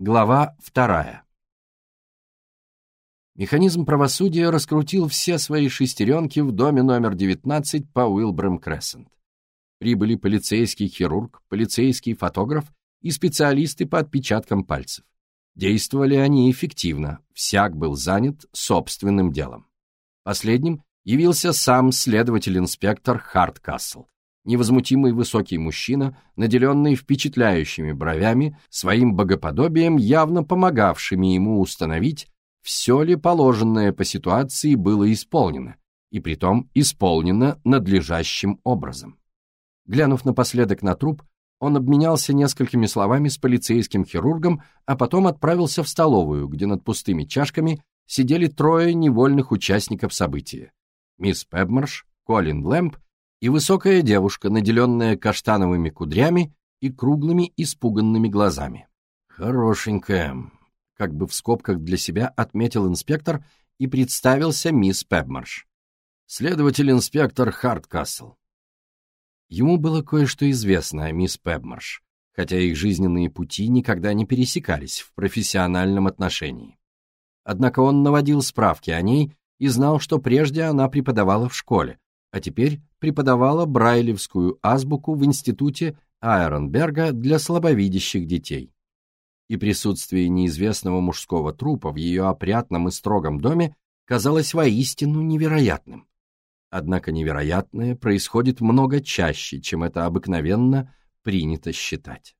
Глава вторая. Механизм правосудия раскрутил все свои шестеренки в доме номер 19 по Уилбрэм Крессент. Прибыли полицейский хирург, полицейский фотограф и специалисты по отпечаткам пальцев. Действовали они эффективно, всяк был занят собственным делом. Последним явился сам следователь-инспектор Харткасл, невозмутимый высокий мужчина, наделенный впечатляющими бровями, своим богоподобием, явно помогавшими ему установить, все ли положенное по ситуации было исполнено, и притом исполнено надлежащим образом. Глянув напоследок на труп, он обменялся несколькими словами с полицейским хирургом, а потом отправился в столовую, где над пустыми чашками сидели трое невольных участников события. Мисс Пебмарш, Колин Лэмп и высокая девушка, наделенная каштановыми кудрями и круглыми испуганными глазами. «Хорошенькая», — как бы в скобках для себя отметил инспектор и представился мисс Пебмарш. «Следователь-инспектор Харткасл». Ему было кое-что известно о мисс Пебмарш, хотя их жизненные пути никогда не пересекались в профессиональном отношении. Однако он наводил справки о ней и знал, что прежде она преподавала в школе, а теперь преподавала брайлевскую азбуку в институте Айронберга для слабовидящих детей. И присутствие неизвестного мужского трупа в ее опрятном и строгом доме казалось воистину невероятным. Однако невероятное происходит много чаще, чем это обыкновенно принято считать.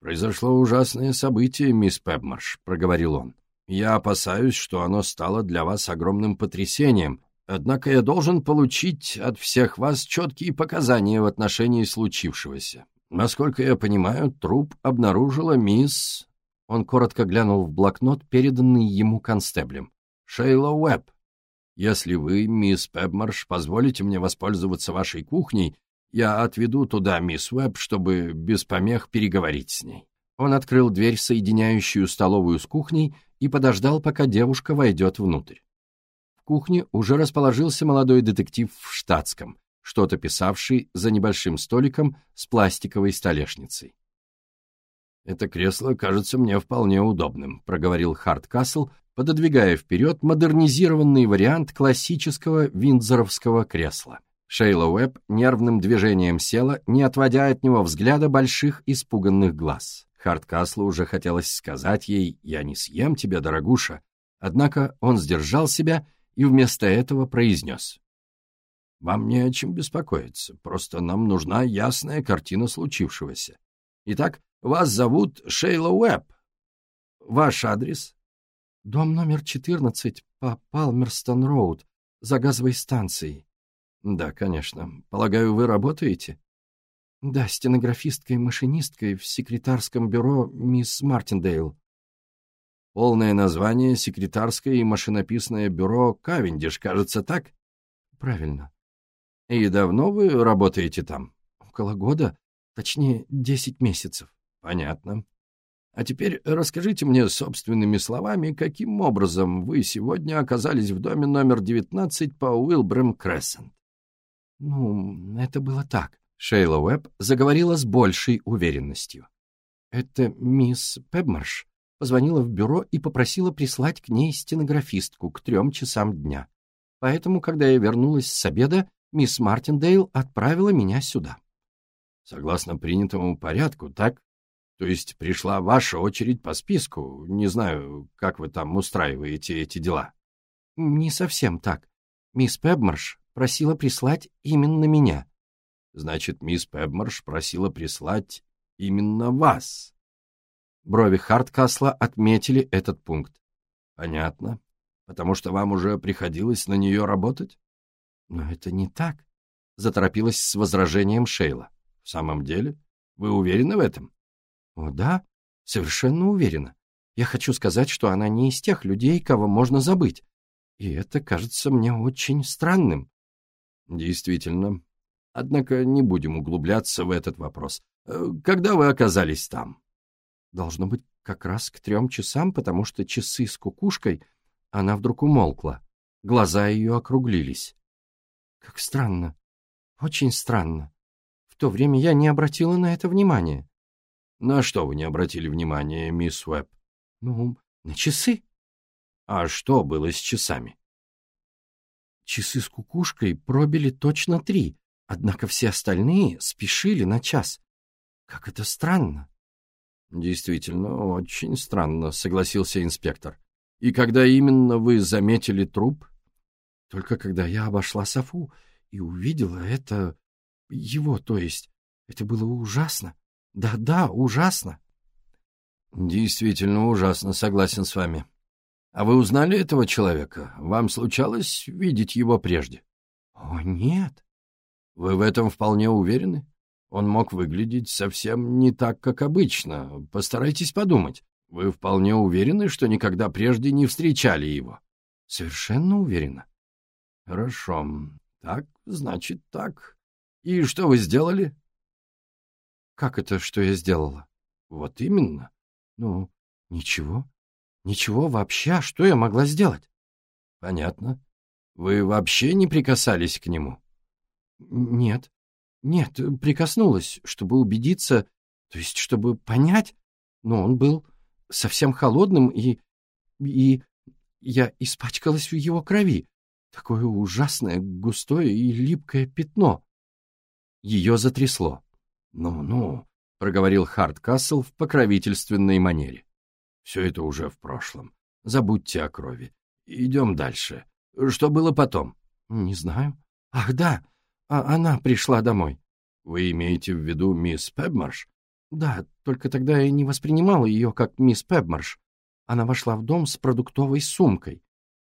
«Произошло ужасное событие, мисс Пебмарш», — проговорил он. «Я опасаюсь, что оно стало для вас огромным потрясением, Однако я должен получить от всех вас четкие показания в отношении случившегося. Насколько я понимаю, труп обнаружила мисс... Он коротко глянул в блокнот, переданный ему констеблем. «Шейла Уэбб. Если вы, мисс Пебмарш, позволите мне воспользоваться вашей кухней, я отведу туда мисс Уэбб, чтобы без помех переговорить с ней». Он открыл дверь, соединяющую столовую с кухней, и подождал, пока девушка войдет внутрь кухне уже расположился молодой детектив в штатском, что-то писавший за небольшим столиком с пластиковой столешницей. «Это кресло кажется мне вполне удобным», — проговорил Харткасл, пододвигая вперед модернизированный вариант классического виндзоровского кресла. Шейла Уэбб нервным движением села, не отводя от него взгляда больших испуганных глаз. Харткаслу уже хотелось сказать ей «Я не съем тебя, дорогуша», однако он сдержал себя и вместо этого произнес. «Вам не о чем беспокоиться, просто нам нужна ясная картина случившегося. Итак, вас зовут Шейла Уэбб. Ваш адрес?» «Дом номер 14 по Палмерстон-Роуд, за газовой станцией». «Да, конечно. Полагаю, вы работаете?» «Да, стенографисткой-машинисткой в секретарском бюро мисс Мартиндейл». Полное название — секретарское и машинописное бюро «Кавендиш», кажется, так? Правильно. И давно вы работаете там? Около года, точнее, десять месяцев. Понятно. А теперь расскажите мне собственными словами, каким образом вы сегодня оказались в доме номер 19 по Уилбрэм Крессент. Ну, это было так. Шейла Уэбб заговорила с большей уверенностью. Это мисс Пебмарш позвонила в бюро и попросила прислать к ней стенографистку к трем часам дня. Поэтому, когда я вернулась с обеда, мисс Мартиндейл отправила меня сюда. Согласно принятому порядку, так? То есть пришла ваша очередь по списку. Не знаю, как вы там устраиваете эти дела. Не совсем так. Мисс Пебмарш просила прислать именно меня. Значит, мисс Пебмарш просила прислать именно вас. Брови Харткасла отметили этот пункт. Понятно. Потому что вам уже приходилось на нее работать? Но это не так. Заторопилась с возражением Шейла. В самом деле? Вы уверены в этом? О, да, совершенно уверена. Я хочу сказать, что она не из тех людей, кого можно забыть. И это кажется мне очень странным. Действительно. Однако не будем углубляться в этот вопрос. Э, когда вы оказались там? Должно быть, как раз к трем часам, потому что часы с кукушкой она вдруг умолкла. Глаза ее округлились. Как странно. Очень странно. В то время я не обратила на это внимания. На что вы не обратили внимания, мисс Уэбб? Ну, на часы. А что было с часами? Часы с кукушкой пробили точно три, однако все остальные спешили на час. Как это странно. Действительно, очень странно, согласился инспектор. И когда именно вы заметили труп? Только когда я обошла Софу и увидела это... его, то есть. Это было ужасно. Да-да, ужасно. Действительно ужасно, согласен с вами. А вы узнали этого человека? Вам случалось видеть его прежде? О, нет. Вы в этом вполне уверены? Он мог выглядеть совсем не так, как обычно. Постарайтесь подумать. Вы вполне уверены, что никогда прежде не встречали его? Совершенно уверена. Хорошо. Так, значит, так. И что вы сделали? Как это, что я сделала? Вот именно. Ну, ничего. Ничего вообще. А что я могла сделать? Понятно. Вы вообще не прикасались к нему? Нет. Нет, прикоснулась, чтобы убедиться, то есть чтобы понять, но он был совсем холодным и... и... я испачкалась в его крови. Такое ужасное, густое и липкое пятно. Ее затрясло. «Ну-ну», — проговорил Хардкасл в покровительственной манере. «Все это уже в прошлом. Забудьте о крови. Идем дальше. Что было потом?» «Не знаю. Ах, да, а она пришла домой». «Вы имеете в виду мисс Пебмарш?» «Да, только тогда я не воспринимала ее как мисс Пебмарш. Она вошла в дом с продуктовой сумкой».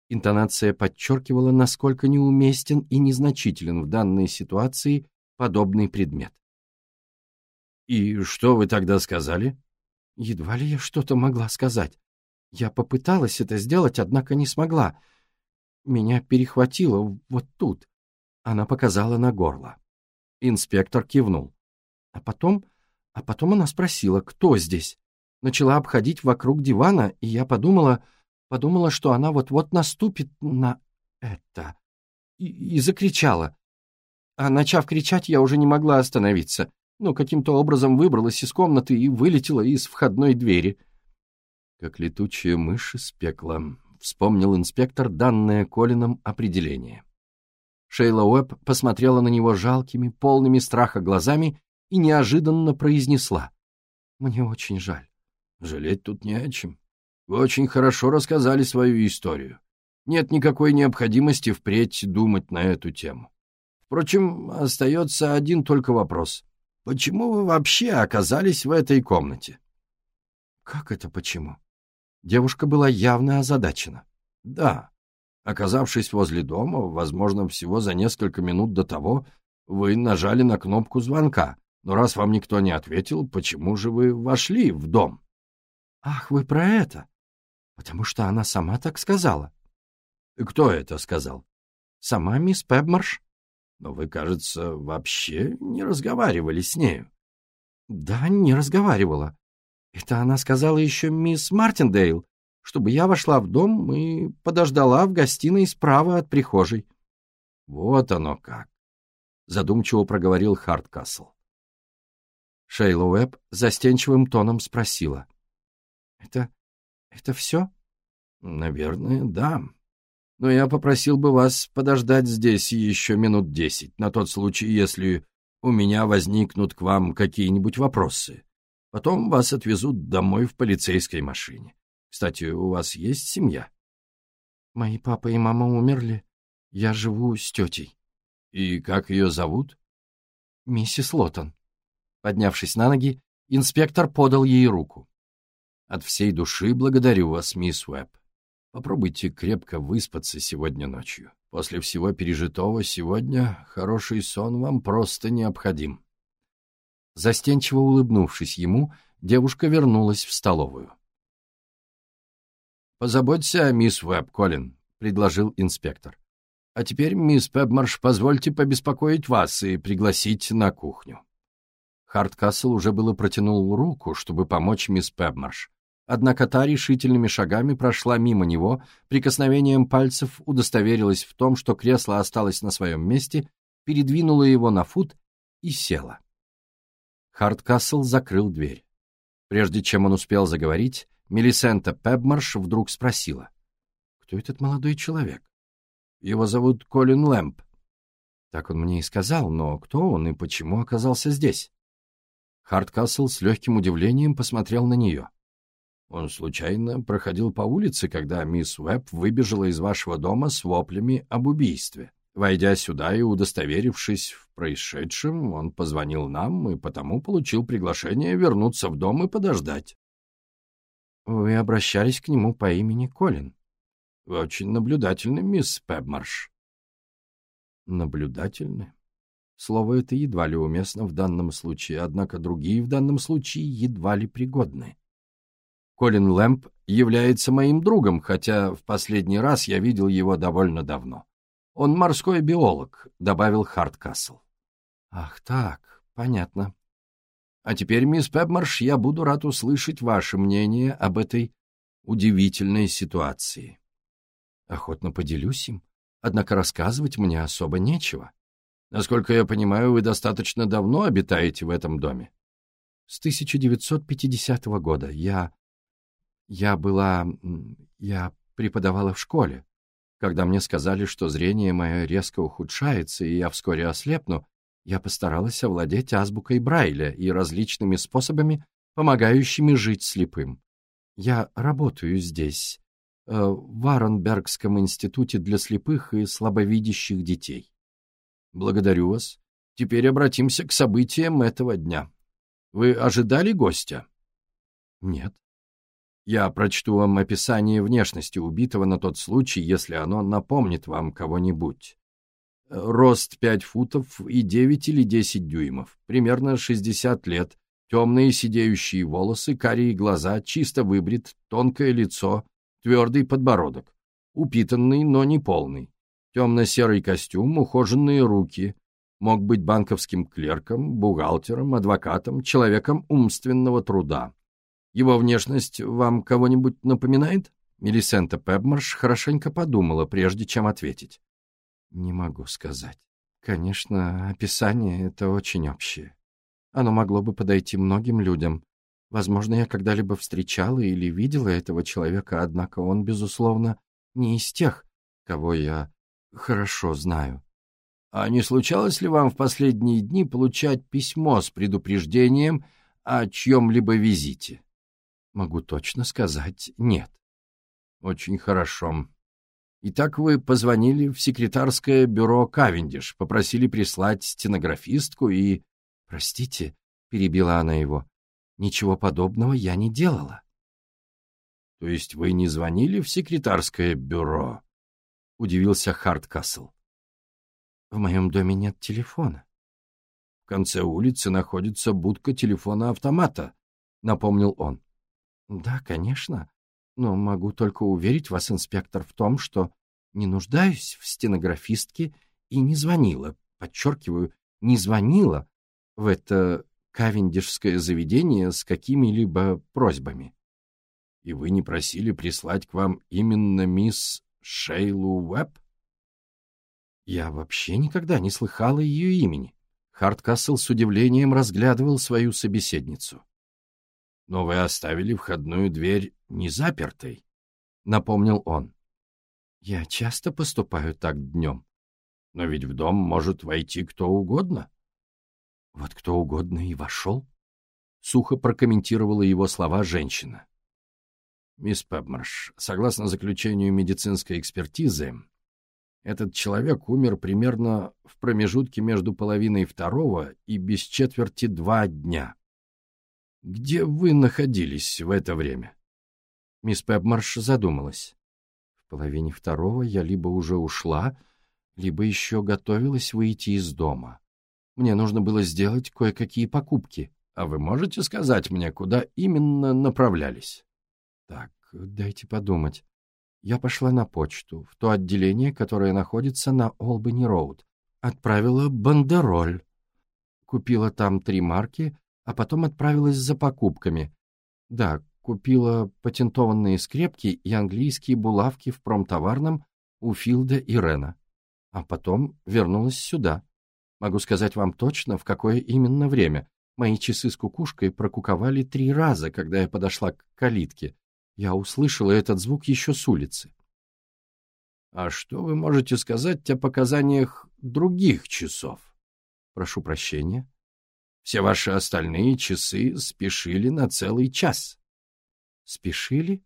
Интонация подчеркивала, насколько неуместен и незначителен в данной ситуации подобный предмет. «И что вы тогда сказали?» «Едва ли я что-то могла сказать. Я попыталась это сделать, однако не смогла. Меня перехватило вот тут». Она показала на горло. Инспектор кивнул. А потом... А потом она спросила, кто здесь. Начала обходить вокруг дивана, и я подумала... Подумала, что она вот-вот наступит на это. И, и закричала. А начав кричать, я уже не могла остановиться но каким-то образом выбралась из комнаты и вылетела из входной двери. Как летучая мышь из пекла, вспомнил инспектор данное Колином определение. Шейла Уэбб посмотрела на него жалкими, полными страха глазами и неожиданно произнесла. «Мне очень жаль». «Жалеть тут не о чем. Вы очень хорошо рассказали свою историю. Нет никакой необходимости впредь думать на эту тему. Впрочем, остается один только вопрос. Почему вы вообще оказались в этой комнате? Как это почему? Девушка была явно озадачена. Да. Оказавшись возле дома, возможно, всего за несколько минут до того, вы нажали на кнопку звонка. Но раз вам никто не ответил, почему же вы вошли в дом? Ах, вы про это? Потому что она сама так сказала. Кто это сказал? Сама мисс Пебмарш. Но вы, кажется, вообще не разговаривали с нею. Да, не разговаривала. Это она сказала еще мисс Мартиндейл, чтобы я вошла в дом и подождала в гостиной справа от прихожей. Вот оно как, задумчиво проговорил Харткасл. Шейла Уэбб застенчивым тоном спросила. «Это... это все?» «Наверное, да», но я попросил бы вас подождать здесь еще минут десять, на тот случай, если у меня возникнут к вам какие-нибудь вопросы. Потом вас отвезут домой в полицейской машине. Кстати, у вас есть семья? Мои папа и мама умерли. Я живу с тетей. И как ее зовут? Миссис Лотон. Поднявшись на ноги, инспектор подал ей руку. От всей души благодарю вас, мисс Уэбб. Попробуйте крепко выспаться сегодня ночью. После всего пережитого сегодня хороший сон вам просто необходим. Застенчиво улыбнувшись ему, девушка вернулась в столовую. «Позаботься о мисс Уэбб, Колин», — предложил инспектор. «А теперь, мисс Пебмарш, позвольте побеспокоить вас и пригласить на кухню». Хардкасл уже было протянул руку, чтобы помочь мисс Пебмарш, Однако та решительными шагами прошла мимо него, прикосновением пальцев удостоверилась в том, что кресло осталось на своем месте, передвинула его на фут и села. Хардкасл закрыл дверь. Прежде чем он успел заговорить, Мелисента Пебмарш вдруг спросила. «Кто этот молодой человек?» «Его зовут Колин Лэмп». Так он мне и сказал, но кто он и почему оказался здесь? Хардкасл с легким удивлением посмотрел на нее. Он случайно проходил по улице, когда мисс Уэбб выбежала из вашего дома с воплями об убийстве. Войдя сюда и удостоверившись в происшедшем, он позвонил нам и потому получил приглашение вернуться в дом и подождать. Вы обращались к нему по имени Колин. Вы очень наблюдательны, мисс Пебмарш. Наблюдательны? Слово это едва ли уместно в данном случае, однако другие в данном случае едва ли пригодны. Колин Лэмп является моим другом, хотя в последний раз я видел его довольно давно. Он морской биолог, — добавил Хардкасл. Ах так, понятно. А теперь, мисс Пепмарш, я буду рад услышать ваше мнение об этой удивительной ситуации. Охотно поделюсь им, однако рассказывать мне особо нечего. Насколько я понимаю, вы достаточно давно обитаете в этом доме? С 1950 года. Я... я была... я преподавала в школе. Когда мне сказали, что зрение мое резко ухудшается, и я вскоре ослепну, я постаралась овладеть азбукой Брайля и различными способами, помогающими жить слепым. Я работаю здесь, э, в Аронбергском институте для слепых и слабовидящих детей. Благодарю вас. Теперь обратимся к событиям этого дня. Вы ожидали гостя? Нет. Я прочту вам описание внешности убитого на тот случай, если оно напомнит вам кого-нибудь. Рост 5 футов и 9 или 10 дюймов, примерно 60 лет, темные сидеющие волосы, карие глаза, чисто выбрит, тонкое лицо, твердый подбородок, упитанный, но не полный, темно-серый костюм, ухоженные руки, мог быть банковским клерком, бухгалтером, адвокатом, человеком умственного труда. Его внешность вам кого-нибудь напоминает? Мелисента Пебмарш хорошенько подумала, прежде чем ответить. Не могу сказать. Конечно, описание — это очень общее. Оно могло бы подойти многим людям. Возможно, я когда-либо встречала или видела этого человека, однако он, безусловно, не из тех, кого я хорошо знаю. А не случалось ли вам в последние дни получать письмо с предупреждением о чьем-либо визите? Могу точно сказать «нет». Очень хорошо. Итак, вы позвонили в секретарское бюро Кавендиш, попросили прислать стенографистку и... Простите, перебила она его, ничего подобного я не делала. То есть вы не звонили в секретарское бюро? Удивился Хардкасл. В моем доме нет телефона. В конце улицы находится будка телефона-автомата, напомнил он. Да, конечно, но могу только уверить вас, инспектор, в том, что не нуждаюсь в стенографистке и не звонила, подчеркиваю, не звонила в это кавендишское заведение с какими-либо просьбами. И вы не просили прислать к вам именно мисс Шейлу Уэбб? Я вообще никогда не слыхала ее имени. Хардкасл с удивлением разглядывал свою собеседницу. «Но вы оставили входную дверь незапертой», — напомнил он. «Я часто поступаю так днем. Но ведь в дом может войти кто угодно». «Вот кто угодно и вошел», — сухо прокомментировала его слова женщина. «Мисс Пепмарш, согласно заключению медицинской экспертизы, этот человек умер примерно в промежутке между половиной второго и без четверти два дня. Где вы находились в это время? Мисс Пепмарш задумалась. В половине второго я либо уже ушла, либо еще готовилась выйти из дома. Мне нужно было сделать кое-какие покупки. А вы можете сказать мне, куда именно направлялись? Так, дайте подумать. Я пошла на почту, в то отделение, которое находится на Олбани-Роуд. Отправила бандероль. Купила там три марки а потом отправилась за покупками. Да, купила патентованные скрепки и английские булавки в промтоварном у Филда и Рена. А потом вернулась сюда. Могу сказать вам точно, в какое именно время. Мои часы с кукушкой прокуковали три раза, когда я подошла к калитке. Я услышала этот звук еще с улицы. А что вы можете сказать о показаниях других часов? Прошу прощения. Все ваши остальные часы спешили на целый час. Спешили?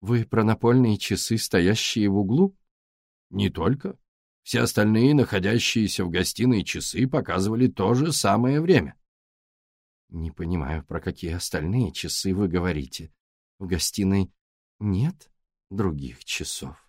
Вы про напольные часы, стоящие в углу? Не только. Все остальные, находящиеся в гостиной часы, показывали то же самое время. Не понимаю, про какие остальные часы вы говорите. В гостиной нет других часов.